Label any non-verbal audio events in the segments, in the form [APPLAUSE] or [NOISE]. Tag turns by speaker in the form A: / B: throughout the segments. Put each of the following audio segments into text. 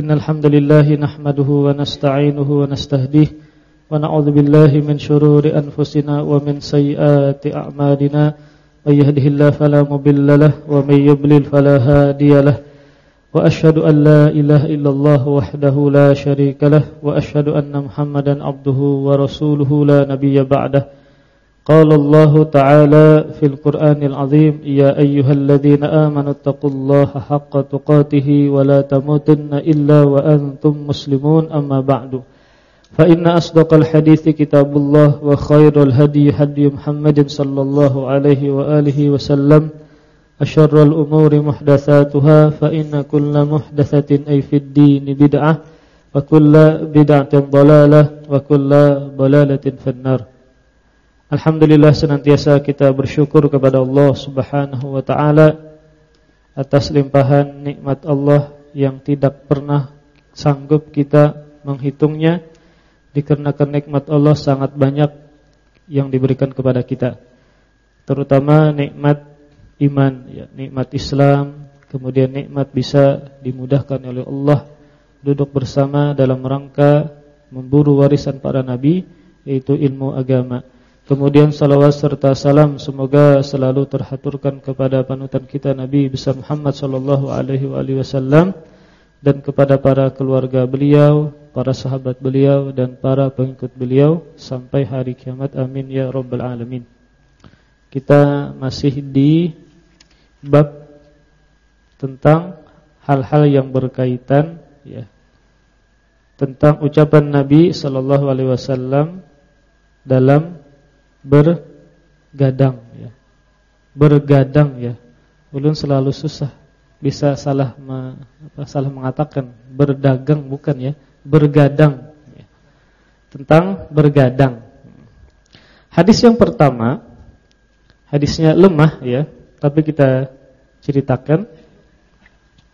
A: إن الحمد لله نحمده ونستعينه ونستهديه ونعوذ بالله من شرور أنفسنا ومن سيئات أعمالنا من يهده الله فلا مضل له ومن يضلل فلا هادي له وأشهد أن لا إله إلا الله وحده لا شريك له وأشهد أن محمدا عبده ورسوله لا نبي بعده قال الله تعالى في القرآن العظيم يا أيها الذين آمنوا اتقوا الله حق تقاته ولا تموتن إلا وأنتم مسلمون أما بعد. فإن أصدق الحديث كتاب الله وخير الهدي هدي محمد صلى الله عليه وآله وسلم أشر الأمور محدثاتها فإن كل محدثة أي في الدين بدعة وكل بدعة ضلالة وكل ضلالة في النار. Alhamdulillah senantiasa kita bersyukur kepada Allah Subhanahu wa taala atas limpahan nikmat Allah yang tidak pernah sanggup kita menghitungnya dikarenakan nikmat Allah sangat banyak yang diberikan kepada kita terutama nikmat iman ya nikmat Islam kemudian nikmat bisa dimudahkan oleh Allah duduk bersama dalam rangka memburu warisan para nabi yaitu ilmu agama Kemudian salawat serta salam semoga selalu terhaturkan kepada panutan kita Nabi besar Muhammad sallallahu alaihi wasallam dan kepada para keluarga beliau, para sahabat beliau dan para pengikut beliau sampai hari kiamat. Amin ya rabbal alamin. Kita masih di bab tentang hal-hal yang berkaitan ya tentang ucapan Nabi sallallahu alaihi wasallam dalam bergadang ya. Bergadang ya. Ulun selalu susah bisa salah me, apa, salah mengatakan berdagang bukan ya, bergadang ya. Tentang bergadang. Hadis yang pertama hadisnya lemah ya, tapi kita ceritakan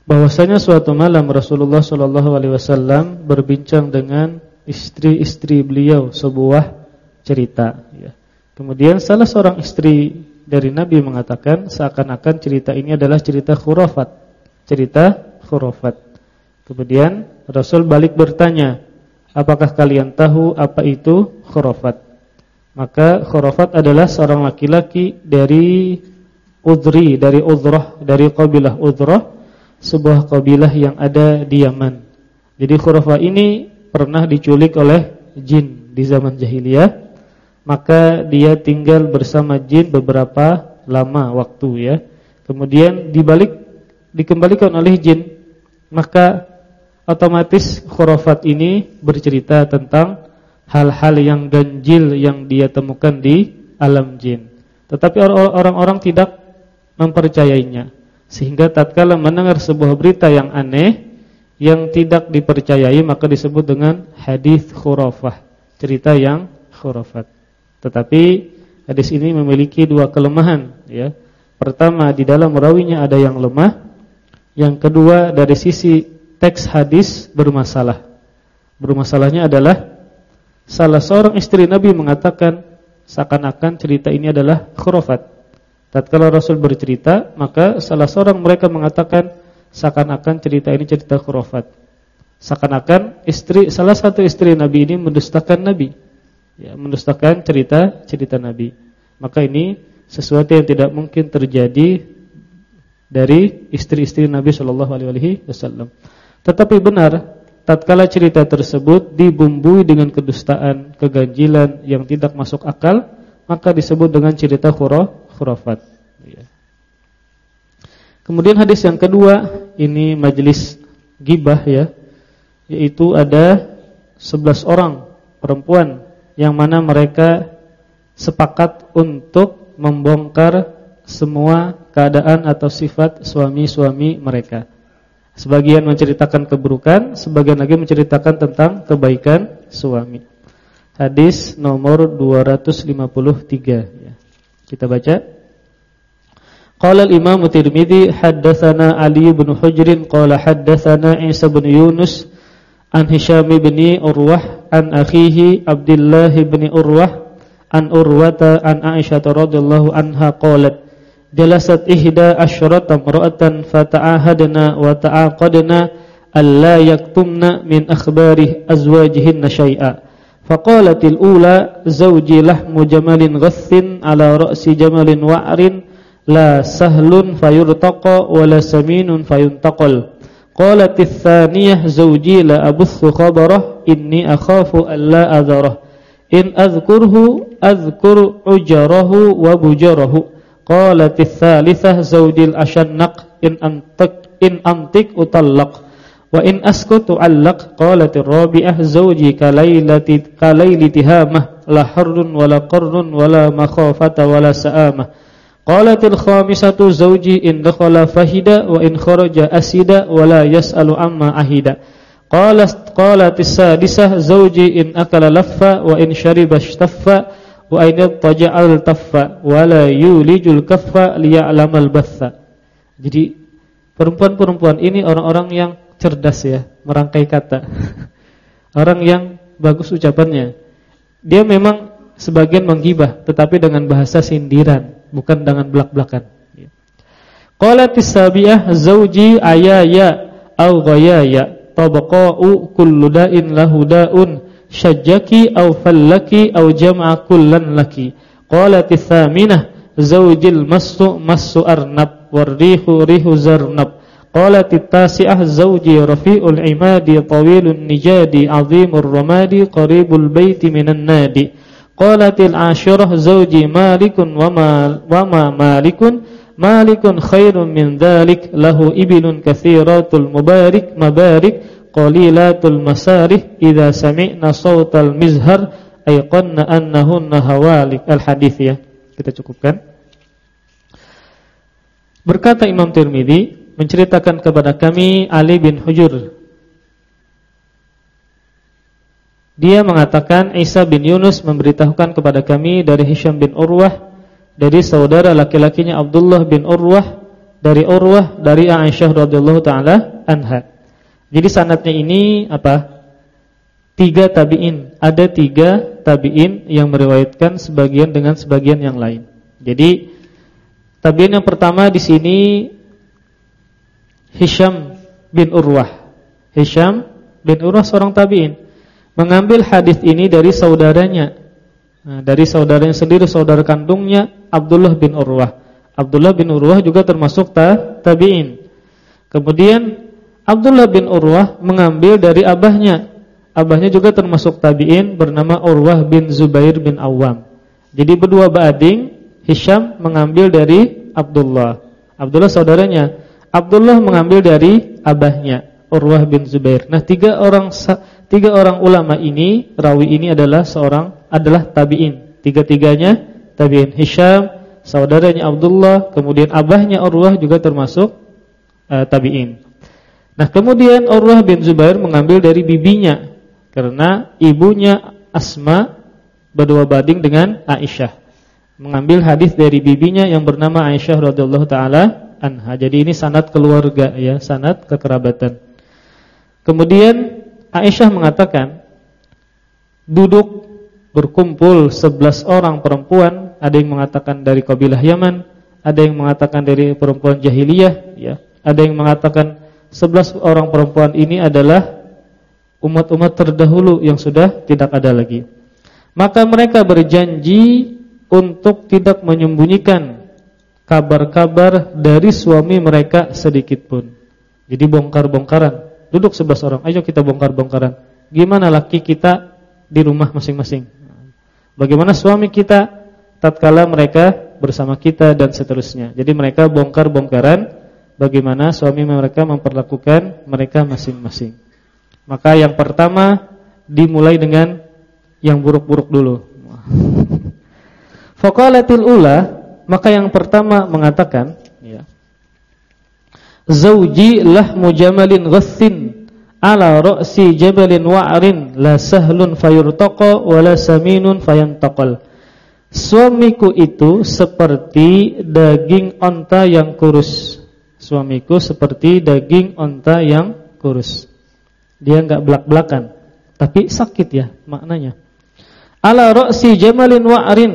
A: bahwasanya suatu malam Rasulullah Shallallahu alaihi wasallam berbincang dengan istri-istri beliau sebuah cerita ya. Kemudian salah seorang istri dari Nabi mengatakan seakan-akan cerita ini adalah cerita khurafat. Cerita khurafat. Kemudian Rasul balik bertanya, "Apakah kalian tahu apa itu khurafat?" Maka khurafat adalah seorang laki-laki dari Udri, dari Udhrah, dari kabilah Udhrah, sebuah kabilah yang ada di Yaman. Jadi khurafat ini pernah diculik oleh jin di zaman jahiliyah maka dia tinggal bersama jin beberapa lama waktu ya. Kemudian dibalik dikembalikan oleh jin, maka otomatis khurafat ini bercerita tentang hal-hal yang ganjil yang dia temukan di alam jin. Tetapi orang-orang tidak mempercayainya. Sehingga tatkala mendengar sebuah berita yang aneh yang tidak dipercayai maka disebut dengan hadis khurafah, cerita yang khurafat. Tetapi hadis ini memiliki dua kelemahan ya. Pertama di dalam rawinya ada yang lemah. Yang kedua dari sisi teks hadis bermasalah. Bermasalahnya adalah salah seorang istri Nabi mengatakan seakan-akan cerita ini adalah khurafat. Tatkala Rasul bercerita, maka salah seorang mereka mengatakan seakan-akan cerita ini cerita khurafat. Seakan-akan istri salah satu istri Nabi ini mendustakan Nabi ya, mendustakan cerita-cerita Nabi. Maka ini sesuatu yang tidak mungkin terjadi dari istri-istri Nabi Shallallahu alaihi wasallam. Tetapi benar tatkala cerita tersebut dibumbui dengan kedustaan, keganjilan yang tidak masuk akal, maka disebut dengan cerita khurafat. Ya. Kemudian hadis yang kedua, ini majelis gibah ya, yaitu ada 11 orang perempuan yang mana mereka sepakat untuk membongkar semua keadaan atau sifat suami-suami mereka. Sebagian menceritakan keburukan, sebagian lagi menceritakan tentang kebaikan suami. Hadis nomor 253 ya. Kita baca. Qala al-Imam Tirmizi haddatsana Ali bin Hujr qala haddatsana Isa bin Yunus an Hisham bin Urwah an akhihi Abdullah bin Urwah an Urwata an Aisyah radhiyallahu anha qalat jalasat ihda asyrata imra'atan fata'ahadna wa ta'aqadna alla yaktumna min akhbari azwajihinna syai'a faqalatil ula zawji lahmu jamalin ghassin ala ra'si jamalin wa'rin la sahlun fayurtaqa wa la saminun fayuntaqal qalatis thaniyah zawji la abuthu khabarah inni akhafu alla adharah in azkurhu azkur ujarahu wa bujarahu qalatis thalithah zawjil ashannaq in antak in antik utallaq wa in askutu allaq qalatir rabi'ah zawji kalailati hamah la harrun wala qarrun wala makhafata wala sa'amah Qalatil khamisatu zawji in dakhala fahida wa in kharaja asida wa la yas'alu amma ahida. Qalat qalatis sadisah zawji in akala laffa wa in shariba ishtaffa wa in taja'al taffa wa la yulijul kaffa liya'lamal batha. Jadi perempuan-perempuan ini orang-orang yang cerdas ya, merangkai kata. [LAUGHS] Orang yang bagus ucapannya. Dia memang sebagian menggibah tetapi dengan bahasa sindiran bukan dengan belak-belakan. Qalatis sabiah zauji ayaya au ghayaya tabaqa'u kullu da'in lahu da'un syajjaki au fallaki au jam'a kullan laki. Qalatis thaminah zaujil massu massu arnab warrihu rihu zarnab. Qalatit tasi'ah zauji rafi'ul imadi tawilun nijadi azimur ramadi qaribul baiti minan nadi. Qalatil ashirah zawji malikun wa ma malikun malikun khairun min dhalik lahu ibilun katsiratul mubarik mabarik qalilatul masarih idza sami'na sautal mizhar ayqanna annahunna hawalik. Al hadis ya kita cukupkan. Berkata Imam Tirmizi menceritakan kepada kami Ali bin Hujur Dia mengatakan Isa bin Yunus memberitahukan kepada kami dari Hisham bin Urwah dari saudara laki-lakinya Abdullah bin Urwah dari Urwah dari Aisyah radhiyallahu taala anha. Jadi sanatnya ini apa? Tiga tabiin. Ada tiga tabiin yang meriwayatkan sebagian dengan sebagian yang lain. Jadi tabiin yang pertama di sini Hisham bin Urwah. Hisham bin Urwah seorang tabiin mengambil hadis ini dari saudaranya. Nah, dari saudaranya sendiri, saudara kandungnya Abdullah bin Urwah. Abdullah bin Urwah juga termasuk ta, tabi'in. Kemudian Abdullah bin Urwah mengambil dari abahnya. Abahnya juga termasuk tabi'in bernama Urwah bin Zubair bin Awam. Jadi berdua bading, Hisham mengambil dari Abdullah. Abdullah saudaranya. Abdullah mengambil dari abahnya, Urwah bin Zubair. Nah, tiga orang Tiga orang ulama ini, rawi ini adalah seorang adalah tabi'in. Tiga-tiganya tabi'in. Hisham, saudaranya Abdullah, kemudian abahnya Urwah juga termasuk uh, tabi'in. Nah, kemudian Urwah bin Zubair mengambil dari bibinya karena ibunya Asma berdua banding dengan Aisyah. Mengambil hadis dari bibinya yang bernama Aisyah radhiyallahu taala anha. Jadi ini sanad keluarga ya, sanad kekerabatan. Kemudian Aisyah mengatakan duduk berkumpul 11 orang perempuan, ada yang mengatakan dari kabilah Yaman, ada yang mengatakan dari perempuan jahiliyah, ya. Ada yang mengatakan 11 orang perempuan ini adalah umat-umat terdahulu yang sudah tidak ada lagi. Maka mereka berjanji untuk tidak menyembunyikan kabar-kabar dari suami mereka sedikit pun. Jadi bongkar-bongkaran Duduk sebelas orang, ayo kita bongkar-bongkaran. Gimana laki kita di rumah masing-masing? Bagaimana suami kita tatkala mereka bersama kita dan seterusnya. Jadi mereka bongkar-bongkaran bagaimana suami mereka memperlakukan mereka masing-masing. Maka yang pertama dimulai dengan yang buruk-buruk dulu. [LAUGHS] Faqalatil ula, maka yang pertama mengatakan Zauji lahmu jamalin ghassin ala ra'si jabalin wa'rin la sahlun fayurtaqa wa la saminun fayantaqal. Suamiku itu seperti daging onta yang kurus. Suamiku seperti daging onta yang kurus. Dia enggak belak-belakan, tapi sakit ya maknanya. Ala ra'si jamalin wa'rin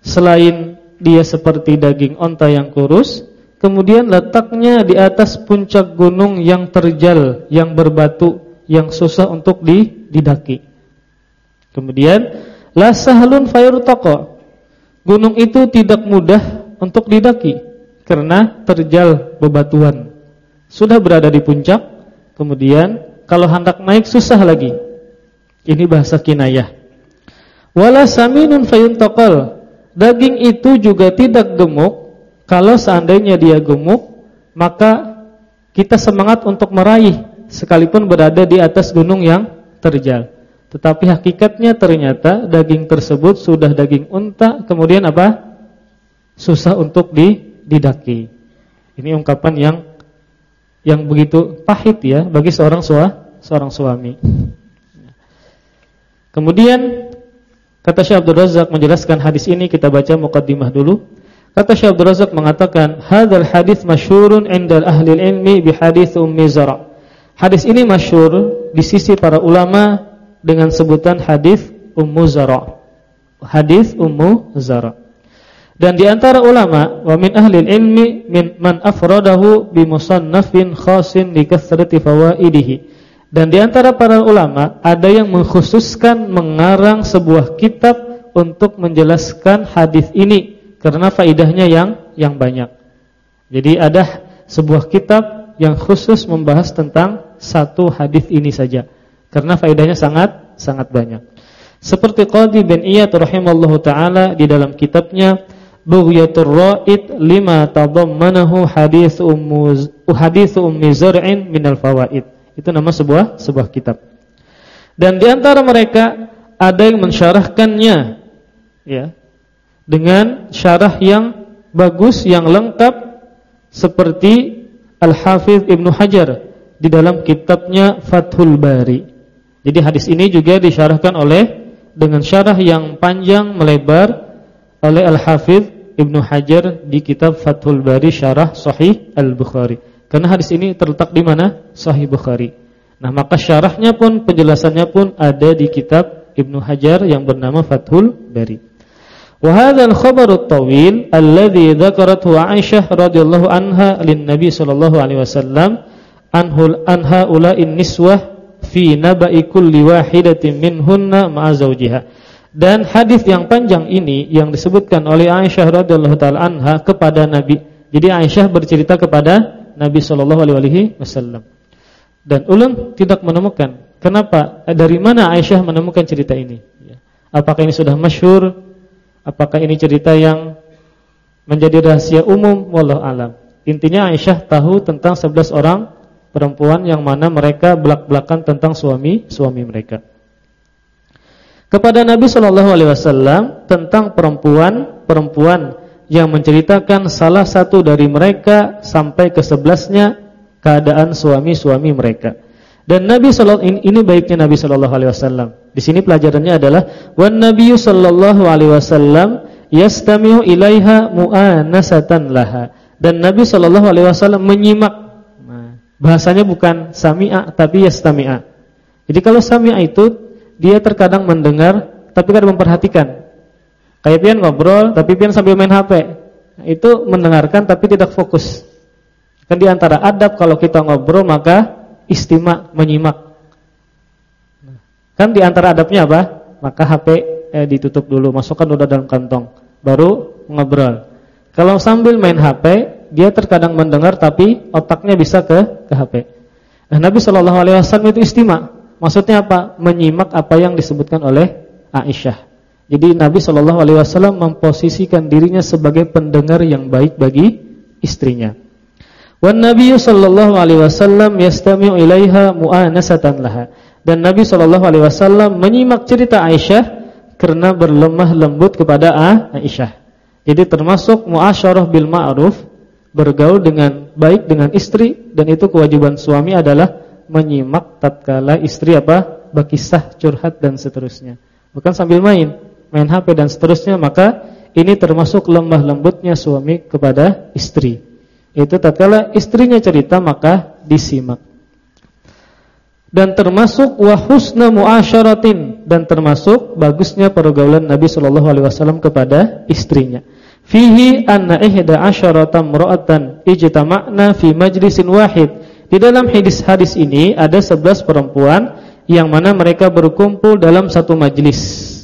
A: selain dia seperti daging onta yang kurus, kemudian letaknya di atas puncak gunung yang terjal, yang berbatu, yang susah untuk didaki. Kemudian la sahlun fayurtaqa. Gunung itu tidak mudah untuk didaki karena terjal bebatuan. Sudah berada di puncak, kemudian kalau hendak naik susah lagi. Ini bahasa kinayah. Wala saminun fayuntaqal. Daging itu juga tidak gemuk. Kalau seandainya dia gemuk, maka kita semangat untuk meraih sekalipun berada di atas gunung yang terjal. Tetapi hakikatnya ternyata daging tersebut sudah daging unta, kemudian apa? Susah untuk didaki. Ini ungkapan yang yang begitu pahit ya bagi seorang sua, seorang suami. Kemudian Kata Syekh Abdul Razak menjelaskan hadis ini kita baca muqaddimah dulu. Kata Syekh Abdul Razak mengatakan, "Hadzal hadis masyhurun 'inda ahli ilmi bi hadis Ummi Zara." Hadis ini masyhur di sisi para ulama dengan sebutan hadis Ummu Zara. Hadis Ummu Zara. Dan di antara ulama wa min ahli ilmi min man afradahu bi musannafin khasin li kathrati fawaidihi dan di antara para ulama ada yang mengkhususkan mengarang sebuah kitab untuk menjelaskan hadis ini karena faidahnya yang yang banyak. Jadi ada sebuah kitab yang khusus membahas tentang satu hadis ini saja karena faidahnya sangat sangat banyak. Seperti Qadi bin Iyad rahimallahu taala di dalam kitabnya Bughyatur Ra'id lima tadammanahu hadis ummu hadis ummi zar'in minal fawaid. Itu nama sebuah sebuah kitab. Dan di antara mereka ada yang mensyarahkannya ya dengan syarah yang bagus yang lengkap seperti Al-Hafiz Ibnu Hajar di dalam kitabnya Fathul Bari. Jadi hadis ini juga disyarahkan oleh dengan syarah yang panjang melebar oleh Al-Hafiz Ibnu Hajar di kitab Fathul Bari Syarah Sahih Al-Bukhari. Karena hadis ini terletak di mana? Sahih Bukhari. Nah, maka syarahnya pun penjelasannya pun ada di kitab Ibnu Hajar yang bernama Fathul Bari. Wa hadzal khabarut tawil alladhi dzakarathu Aisyah radhiyallahu anha lin Nabi sallallahu alaihi wasallam anhul anha ula'in niswah fi naba'i kulli wahidatin minhunna ma'a zawjiha. Dan hadis yang panjang ini yang disebutkan oleh Aisyah radhiyallahu taala anha kepada Nabi. Jadi Aisyah bercerita kepada Nabi Shallallahu Alaihi Wasallam. Dan ulun tidak menemukan. Kenapa? Eh, dari mana Aisyah menemukan cerita ini? Ya. Apakah ini sudah masyhur? Apakah ini cerita yang menjadi rahasia umum? Wallahu alam. Intinya Aisyah tahu tentang 11 orang perempuan yang mana mereka belak-belakan tentang suami-suami mereka. Kepada Nabi Shallallahu Alaihi Wasallam tentang perempuan-perempuan yang menceritakan salah satu dari mereka sampai ke sebelasnya keadaan suami-suami mereka. Dan Nabi ini, ini baiknya Nabi sallallahu alaihi wasallam. Di sini pelajarannya adalah wan Nabi sallallahu alaihi wasallam yastami'u ilaiha mu'anasatan laha. Dan Nabi sallallahu alaihi wasallam menyimak. Nah, bahasanya bukan sami'a tapi yastami'a. Jadi kalau sami'a itu dia terkadang mendengar tapi kadang memperhatikan. Kayak pian ngobrol tapi pian sambil main HP. Itu mendengarkan tapi tidak fokus. Kan di antara adab kalau kita ngobrol maka istimak, menyimak. Kan di antara adabnya apa? Maka HP eh, ditutup dulu, masukkan udah dalam kantong, baru ngobrol. Kalau sambil main HP, dia terkadang mendengar tapi otaknya bisa ke ke HP. Nah, Nabi Shallallahu alaihi wasallam itu istimak. Maksudnya apa? Menyimak apa yang disebutkan oleh Aisyah. Jadi Nabi Shallallahu Alaihi Wasallam memposisikan dirinya sebagai pendengar yang baik bagi istrinya. Wan Nabi Shallallahu Alaihi Wasallam yastami'u ilaiha mu'anasatan laha. Dan Nabi Shallallahu Alaihi Wasallam menyimak cerita Aisyah karena berlemah lembut kepada Aisyah. Jadi termasuk muasyarah bil ma'ruf, bergaul dengan baik dengan istri dan itu kewajiban suami adalah menyimak tatkala istri apa berkisah curhat dan seterusnya. Bukan sambil main main HP dan seterusnya, maka ini termasuk lemah lembutnya suami kepada istri. Itu tatkala istrinya cerita maka disimak. Dan termasuk wahusna muasyaratin dan termasuk bagusnya pergaulan Nabi Shallallahu alaihi wasallam kepada istrinya. fihi anna ihda asyarata imra'atan ijtama'na fi majlisin wahid. Di dalam hadis-hadis ini ada 11 perempuan yang mana mereka berkumpul dalam satu majlis.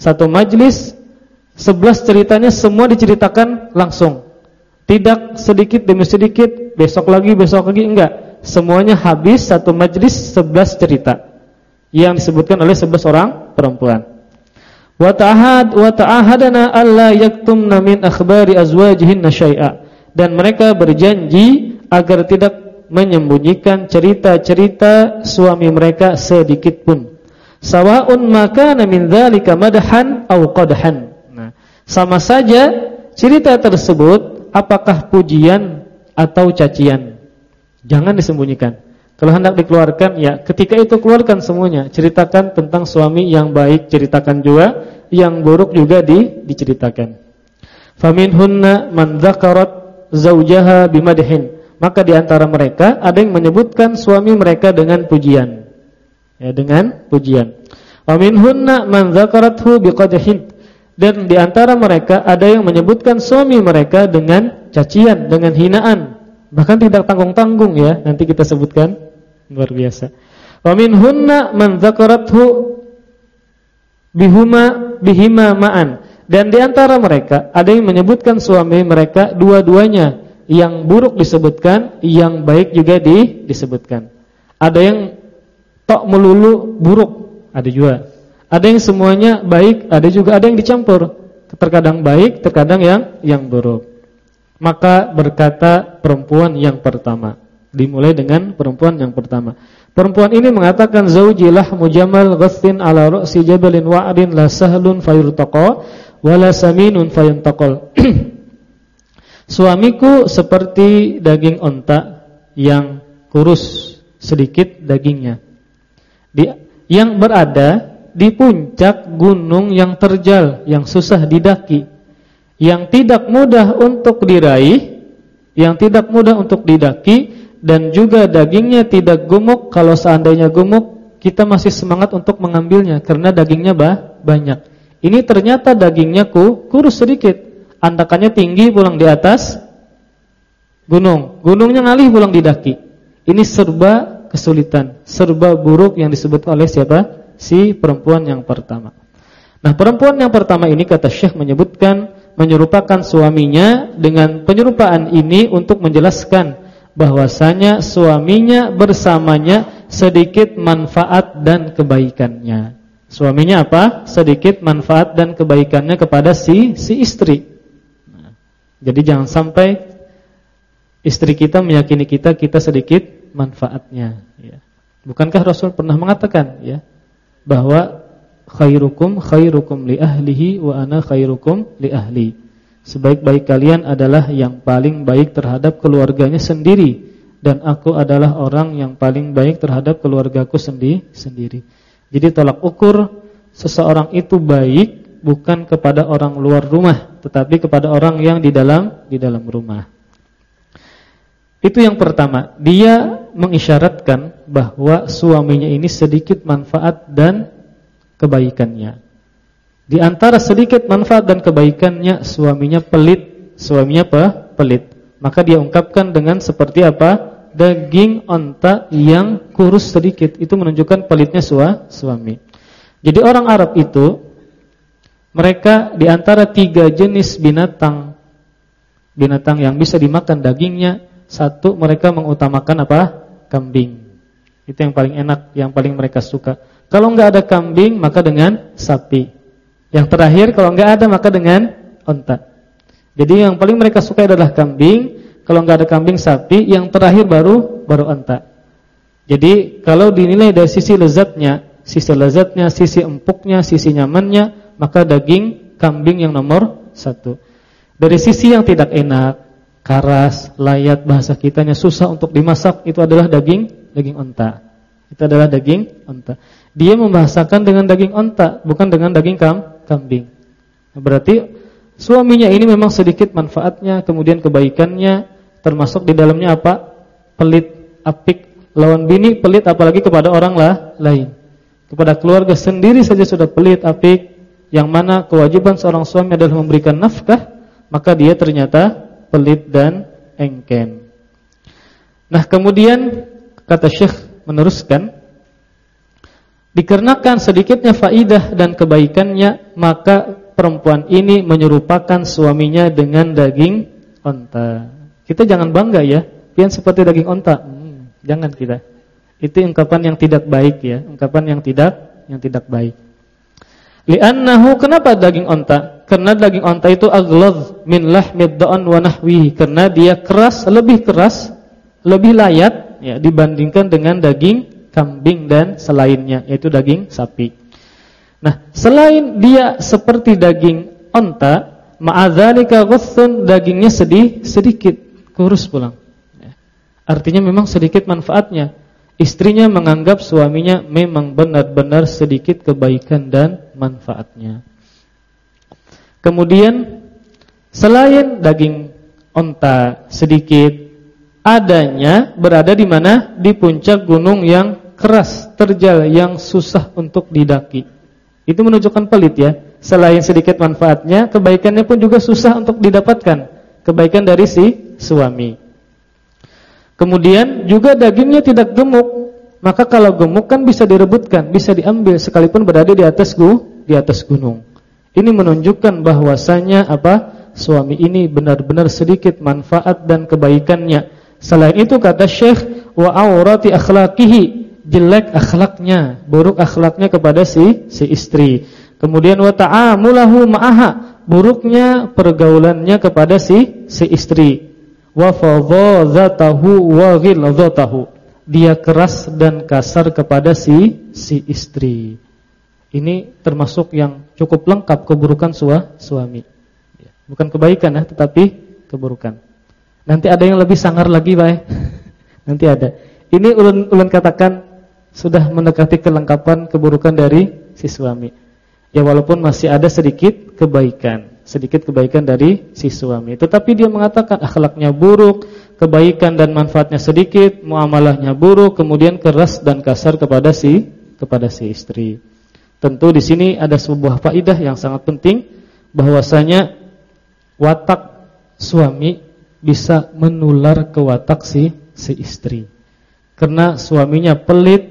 A: Satu majlis 11 ceritanya semua diceritakan langsung. Tidak sedikit demi sedikit, besok lagi, besok lagi enggak. Semuanya habis satu majlis 11 cerita yang disebutkan oleh 11 orang perempuan. Wa ta'ahad wa ta'ahadana alla yaktumna min akhbari azwajihinna syai'a. Dan mereka berjanji agar tidak menyembunyikan cerita-cerita suami mereka sedikit pun. Sawa'un makana min dzalika madhan. Nah, sama saja cerita tersebut apakah pujian atau cacian. Jangan disembunyikan. Kalau hendak dikeluarkan, ya ketika itu keluarkan semuanya. Ceritakan tentang suami yang baik, ceritakan juga yang buruk juga di, diceritakan. Faminhunna man dzakarat zaujaha bimadhin. Maka di antara mereka ada yang menyebutkan suami mereka dengan pujian. Ya, dengan pujian. Faminhunna man dzakarathu biqadhin. Dan di antara mereka ada yang menyebutkan suami mereka dengan cacian, dengan hinaan. Bahkan tidak tanggung-tanggung ya, nanti kita sebutkan Luar biasa. Wa minhunna man dzakarathu bihuma bihima ma'an. Dan di antara mereka ada yang menyebutkan suami mereka dua-duanya. Yang buruk disebutkan, yang baik juga di, disebutkan. Ada yang tok melulu buruk, ada juga. Ada yang semuanya baik, ada juga ada yang dicampur. Terkadang baik, terkadang yang yang buruk. Maka berkata perempuan yang pertama Dimulai dengan perempuan yang pertama. Perempuan ini mengatakan zaujilah mujamal ghassin ala ra'si jabalin wa'din la sahlun fayurtaqa wala saminun fayuntaqal. [CLEARS THROAT] Suamiku seperti daging onta yang kurus sedikit dagingnya. Di, yang berada di puncak gunung yang terjal, yang susah didaki, yang tidak mudah untuk diraih, yang tidak mudah untuk didaki dan juga dagingnya tidak gemuk. Kalau seandainya gemuk, kita masih semangat untuk mengambilnya karena dagingnya bah, banyak. Ini ternyata dagingnya ku, kurus sedikit. Andakannya tinggi pulang di atas gunung. Gunungnya ngalih pulang di daki. Ini serba kesulitan, serba buruk yang disebut oleh siapa? Si perempuan yang pertama. Nah, perempuan yang pertama ini kata Syekh menyebutkan menyerupakan suaminya dengan penyerupaan ini untuk menjelaskan bahwasanya suaminya bersamanya sedikit manfaat dan kebaikannya. Suaminya apa? Sedikit manfaat dan kebaikannya kepada si si istri. Nah, jadi jangan sampai istri kita meyakini kita kita sedikit manfaatnya. Ya. Bukankah Rasul pernah mengatakan ya bahwa khairukum khairukum li ahlihi wa ana khairukum li ahli. Sebaik-baik kalian adalah yang paling baik terhadap keluarganya sendiri dan aku adalah orang yang paling baik terhadap keluargaku sendi sendiri. Jadi tolak ukur seseorang itu baik bukan kepada orang luar rumah, tetapi kepada orang yang di dalam di dalam rumah. Itu yang pertama, dia mengisyaratkan bahwa suaminya ini sedikit manfaat dan kebaikannya. Di antara sedikit manfaat dan kebaikannya suaminya pelit, suaminya apa? Pelit. Maka dia ungkapkan dengan seperti apa? Daging onta yang kurus sedikit itu menunjukkan pelitnya sua, suami. Jadi orang Arab itu mereka di antara tiga jenis binatang binatang yang bisa dimakan dagingnya, satu mereka mengutamakan apa? Kambing. Itu yang paling enak, yang paling mereka suka. Kalau nggak ada kambing, maka dengan sapi. Yang terakhir kalau enggak ada maka dengan onta. Jadi yang paling mereka suka adalah kambing, kalau enggak ada kambing sapi, yang terakhir baru baru onta. Jadi kalau dinilai dari sisi lezatnya, sisi lezatnya, sisi empuknya, sisi nyamannya, maka daging kambing yang nomor satu. Dari sisi yang tidak enak, karas, layat bahasa kitanya susah untuk dimasak, itu adalah daging daging onta. Itu adalah daging onta. Dia membahasakan dengan daging onta, bukan dengan daging kam kambing. Berarti suaminya ini memang sedikit manfaatnya, kemudian kebaikannya termasuk di dalamnya apa? Pelit, apik, lawan bini pelit apalagi kepada orang lah lain. Kepada keluarga sendiri saja sudah pelit, apik, yang mana kewajiban seorang suami adalah memberikan nafkah, maka dia ternyata pelit dan engken. Nah, kemudian kata Syekh meneruskan dikarenakan sedikitnya faidah dan kebaikannya, maka perempuan ini menyerupakan suaminya dengan daging onta. Kita jangan bangga ya, pian seperti daging onta. Hmm, jangan kita. Itu ungkapan yang tidak baik ya, ungkapan yang tidak yang tidak baik. Li'annahu kenapa daging onta? Karena daging onta itu aghlaz min lahmid da'an wa. Karena dia keras, lebih keras, lebih layat ya dibandingkan dengan daging kambing dan selainnya yaitu daging sapi. Nah, selain dia seperti daging onta, ma'adzalika ghussun dagingnya sedih sedikit, kurus pulang. Ya. Artinya memang sedikit manfaatnya. Istrinya menganggap suaminya memang benar-benar sedikit kebaikan dan manfaatnya. Kemudian selain daging onta sedikit adanya berada di mana? Di puncak gunung yang keras, terjal, yang susah untuk didaki. Itu menunjukkan pelit ya. Selain sedikit manfaatnya, kebaikannya pun juga susah untuk didapatkan. Kebaikan dari si suami. Kemudian juga dagingnya tidak gemuk. Maka kalau gemuk kan bisa direbutkan, bisa diambil sekalipun berada di atas gu, di atas gunung. Ini menunjukkan bahwasanya apa? Suami ini benar-benar sedikit manfaat dan kebaikannya. Selain itu kata Syekh wa aurati akhlaqihi, jelek akhlaknya, buruk akhlaknya kepada si si istri. Kemudian wa ta'amulahu ma'aha, buruknya pergaulannya kepada si si istri wa fadhatahu wa ghilzatahu. Dia keras dan kasar kepada si si istri. Ini termasuk yang cukup lengkap keburukan sua, suami. Ya, bukan kebaikan ya, tetapi keburukan. Nanti ada yang lebih sangar lagi, Pak. [LAUGHS] Nanti ada. Ini ulun ulun katakan sudah mendekati kelengkapan keburukan dari si suami. Ya walaupun masih ada sedikit kebaikan sedikit kebaikan dari si suami. Tetapi dia mengatakan akhlaknya buruk, kebaikan dan manfaatnya sedikit, muamalahnya buruk, kemudian keras dan kasar kepada si kepada si istri. Tentu di sini ada sebuah faidah yang sangat penting bahwasanya watak suami bisa menular ke watak si si istri. Karena suaminya pelit,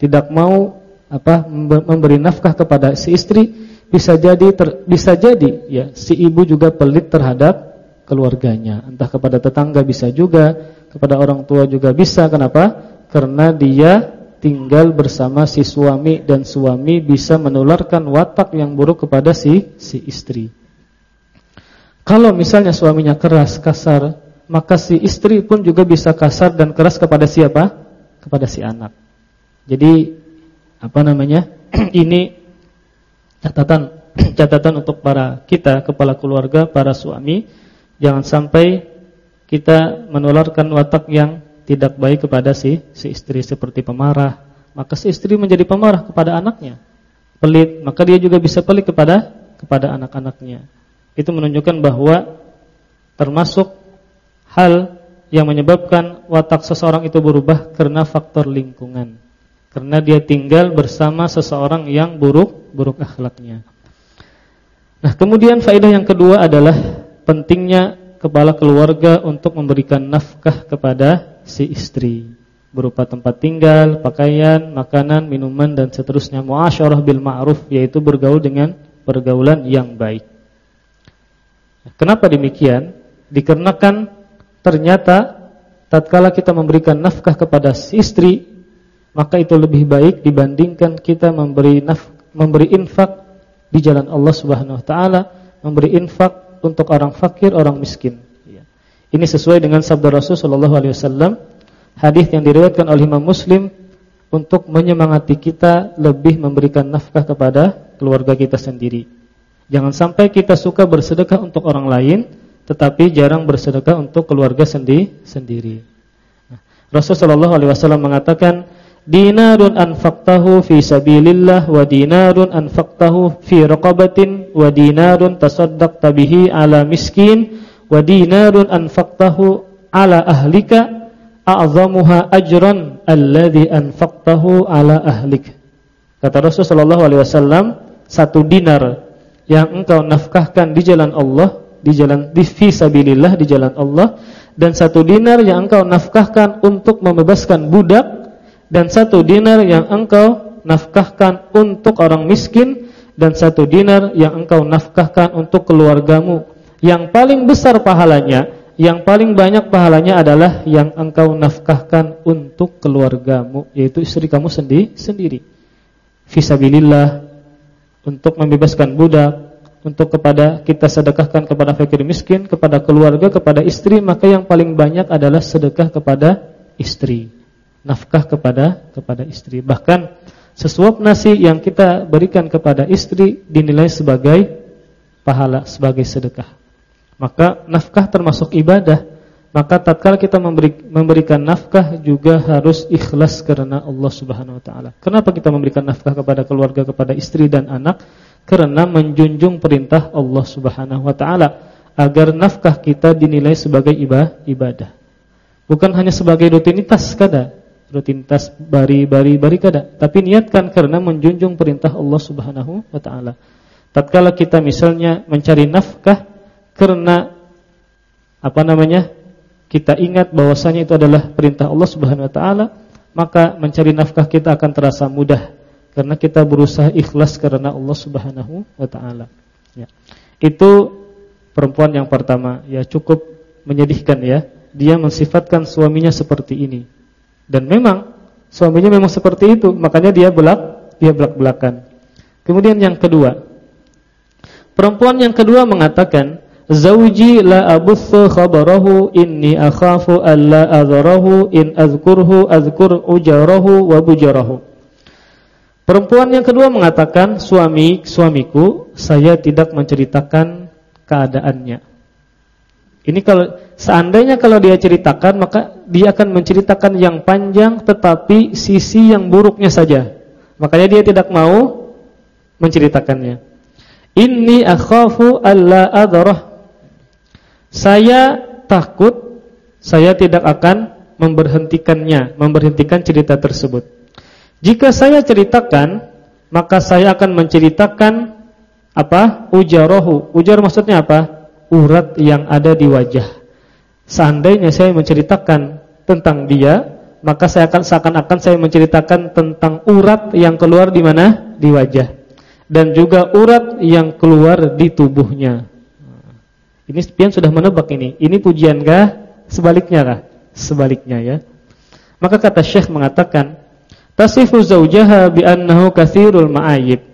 A: tidak mau apa memberi nafkah kepada si istri, bisa jadi ter, bisa jadi ya si ibu juga pelit terhadap keluarganya. Entah kepada tetangga bisa juga kepada orang tua juga bisa. Kenapa? Karena dia tinggal bersama si suami dan suami bisa menularkan watak yang buruk kepada si si istri kalau misalnya suaminya keras kasar maka si istri pun juga bisa kasar dan keras kepada siapa kepada si anak jadi apa namanya [CLEARS THROAT] ini catatan [CLEARS THROAT] catatan untuk para kita kepala keluarga, para suami, jangan sampai kita menularkan watak yang tidak baik kepada si si istri seperti pemarah. Maka si istri menjadi pemarah kepada anaknya. Pelit, maka dia juga bisa pelit kepada kepada anak-anaknya. Itu menunjukkan bahwa termasuk hal yang menyebabkan watak seseorang itu berubah karena faktor lingkungan. Karena dia tinggal bersama seseorang yang buruk buruk akhlaknya. Nah, kemudian faedah yang kedua adalah pentingnya kepala keluarga untuk memberikan nafkah kepada si istri berupa tempat tinggal, pakaian, makanan, minuman dan seterusnya muasyarah bil ma'ruf yaitu bergaul dengan pergaulan yang baik. Kenapa demikian? Dikarenakan ternyata tatkala kita memberikan nafkah kepada si istri maka itu lebih baik dibandingkan kita memberi naf memberi infak di jalan Allah Subhanahu wa taala, memberi infak untuk orang fakir, orang miskin. Ya. Ini sesuai dengan sabda Rasul sallallahu alaihi wasallam, hadis yang diriwayatkan oleh Imam Muslim untuk menyemangati kita lebih memberikan nafkah kepada keluarga kita sendiri. Jangan sampai kita suka bersedekah untuk orang lain tetapi jarang bersedekah untuk keluarga sendi sendiri. Nah, Rasul sallallahu alaihi wasallam mengatakan dinarun anfaqtahu fi sabilillah wa dinarun anfaqtahu fi raqabatin wa dinarun tasaddaqta bihi ala miskin wa dinarun anfaqtahu ala ahlika a'zamuha ajran alladhi anfaqtahu ala ahlik kata Rasulullah wasallam satu dinar yang engkau nafkahkan di jalan Allah di jalan di fisabilillah di jalan Allah dan satu dinar yang engkau nafkahkan untuk membebaskan budak dan satu dinar yang engkau nafkahkan untuk orang miskin dan satu dinar yang engkau nafkahkan untuk keluargamu. Yang paling besar pahalanya yang paling banyak pahalanya adalah yang engkau nafkahkan untuk keluargamu yaitu istri kamu sendiri. Sendiri fisabilillah untuk membebaskan budak untuk kepada kita sedekahkan kepada fakir miskin, kepada keluarga, kepada istri, maka yang paling banyak adalah sedekah kepada istri. Nafkah kepada kepada istri. Bahkan sesuap nasi yang kita berikan kepada istri dinilai sebagai pahala, sebagai sedekah. Maka nafkah termasuk ibadah. Maka tatkala kita memberi, memberikan nafkah juga harus ikhlas karena Allah Subhanahu wa taala. Kenapa kita memberikan nafkah kepada keluarga, kepada istri dan anak? karena menjunjung perintah Allah Subhanahu wa taala agar nafkah kita dinilai sebagai ibadah. Bukan hanya sebagai rutinitas kada, rutinitas bari-bari bari kada, tapi niatkan karena menjunjung perintah Allah Subhanahu wa taala. Tatkala kita misalnya mencari nafkah karena apa namanya? Kita ingat bahwasanya itu adalah perintah Allah Subhanahu wa taala, maka mencari nafkah kita akan terasa mudah karena kita berusaha ikhlas karena Allah Subhanahu wa taala. Ya. Itu perempuan yang pertama, ya cukup menyedihkan ya. Dia mensifatkan suaminya seperti ini. Dan memang suaminya memang seperti itu, makanya dia belak dia belak-belakan. Kemudian yang kedua. Perempuan yang kedua mengatakan, "Zauji la abuthu khabarahu inni akhafu alla adharahu in azkurhu azkur ujarahu wa bujarahu." Perempuan yang kedua mengatakan, suami suamiku, saya tidak menceritakan keadaannya. Ini kalau seandainya kalau dia ceritakan, maka dia akan menceritakan yang panjang, tetapi sisi yang buruknya saja. Makanya dia tidak mau menceritakannya. Inni akhafu alla adrah. Saya takut, saya tidak akan memberhentikannya, memberhentikan cerita tersebut. Jika saya ceritakan, maka saya akan menceritakan apa? Ujarohu. Ujar maksudnya apa? Urat yang ada di wajah. Seandainya saya menceritakan tentang dia, maka saya akan seakan-akan saya menceritakan tentang urat yang keluar di mana? Di wajah. Dan juga urat yang keluar di tubuhnya. Ini pian sudah menebak ini. Ini pujian kah? Sebaliknya kah? Sebaliknya ya. Maka kata Syekh mengatakan Tasifu zaujaha bi annahu katsirul ma'ayib.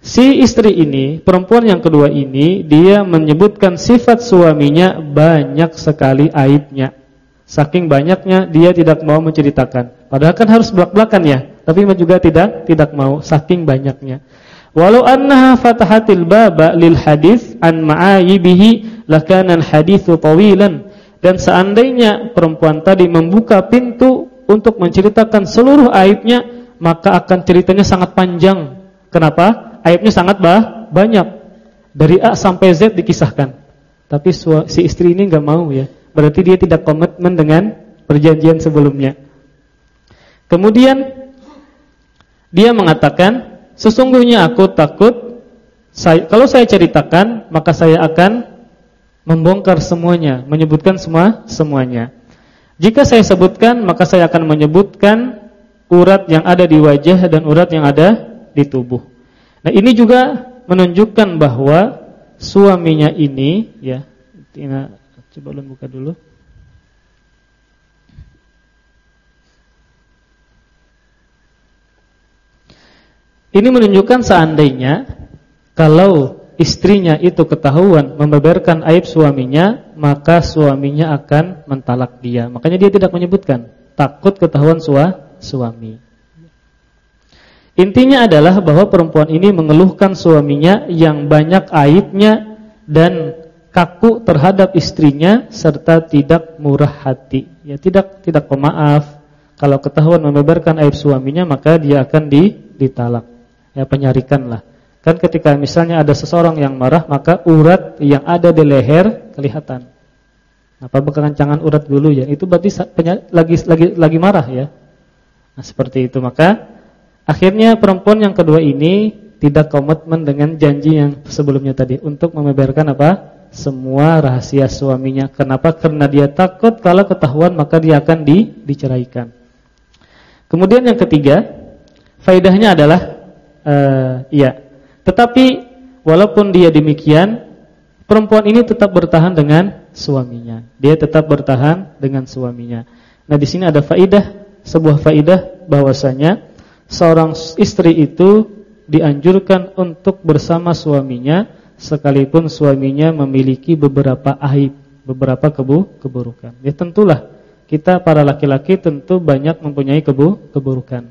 A: Si istri ini, perempuan yang kedua ini, dia menyebutkan sifat suaminya banyak sekali aibnya. Saking banyaknya dia tidak mau menceritakan. Padahal kan harus belak-belakan ya, tapi juga tidak tidak mau saking banyaknya. Walau annaha fatahatil baba lil hadis an ma'ayibihi lakana al haditsu tawilan. Dan seandainya perempuan tadi membuka pintu untuk menceritakan seluruh aibnya, maka akan ceritanya sangat panjang. Kenapa? Aibnya sangat bah, banyak. Dari A sampai Z dikisahkan. Tapi si istri ini nggak mau ya. Berarti dia tidak komitmen dengan perjanjian sebelumnya. Kemudian dia mengatakan, sesungguhnya aku takut saya, kalau saya ceritakan, maka saya akan membongkar semuanya, menyebutkan semua semuanya. Jika saya sebutkan, maka saya akan menyebutkan urat yang ada di wajah dan urat yang ada di tubuh. Nah, ini juga menunjukkan bahwa suaminya ini ya, Tina coba ulun buka dulu. Ini menunjukkan seandainya kalau istrinya itu ketahuan membeberkan aib suaminya, maka suaminya akan mentalak dia. Makanya dia tidak menyebutkan, takut ketahuan sua, suami. Intinya adalah bahwa perempuan ini mengeluhkan suaminya yang banyak aibnya dan kaku terhadap istrinya serta tidak murah hati. Ya tidak tidak pemaaf. Kalau ketahuan membeberkan aib suaminya maka dia akan ditalak. Ya penyarikanlah. Kan ketika misalnya ada seseorang yang marah, maka urat yang ada di leher kelihatan. Apa kekencangan urat dulu ya? Itu berarti lagi lagi lagi marah ya. Nah, seperti itu. Maka akhirnya perempuan yang kedua ini tidak komitmen dengan janji yang sebelumnya tadi untuk membeberkan apa? semua rahasia suaminya. Kenapa? Karena dia takut kalau ketahuan maka dia akan di, diceraikan. Kemudian yang ketiga, faedahnya adalah uh, iya. Tetapi walaupun dia demikian, perempuan ini tetap bertahan dengan suaminya. Dia tetap bertahan dengan suaminya. Nah, di sini ada faidah, sebuah faidah bahwasanya seorang istri itu dianjurkan untuk bersama suaminya sekalipun suaminya memiliki beberapa aib, beberapa kebu keburukan. Ya tentulah kita para laki-laki tentu banyak mempunyai kebu keburukan.